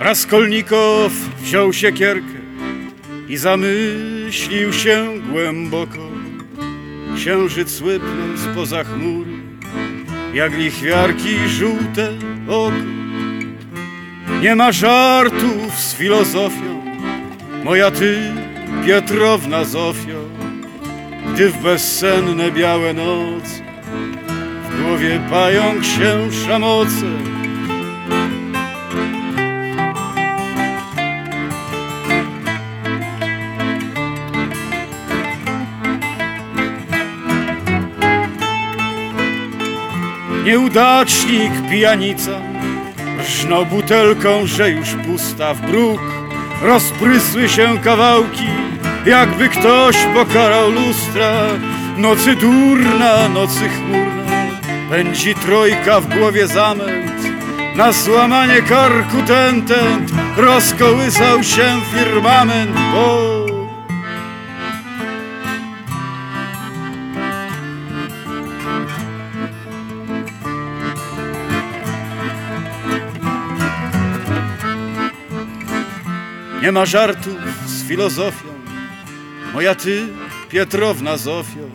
Raskolnikow wziął siekierkę i zamyślił się głęboko. Księżyc słypnął spoza chmury, jak lichwiarki żółte oko. Nie ma żartów z filozofią, moja ty, Pietrowna Zofio, gdy w bezsenne białe noce w głowie pająk się szamoce. Nieudacznik, pijanica, rżnął butelką, że już pusta w bruk. Rozprysły się kawałki, jakby ktoś pokarał lustra. Nocy durna, nocy chmurna, pędzi trojka w głowie zamęt. Na złamanie karku ten tent rozkołysał się firmament, bo Nie ma żartów z filozofią, moja ty, Pietrowna Zofio,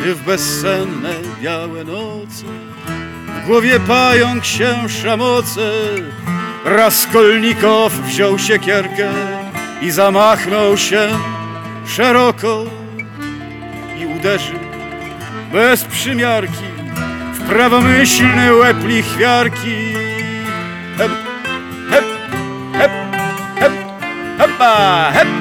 gdy w bezsenne białe noce w głowie pająk się szamoce. Raskolnikow wziął siekierkę i zamachnął się szeroko i uderzył bez przymiarki w prawomyślny łeb lichwiarki. Hep,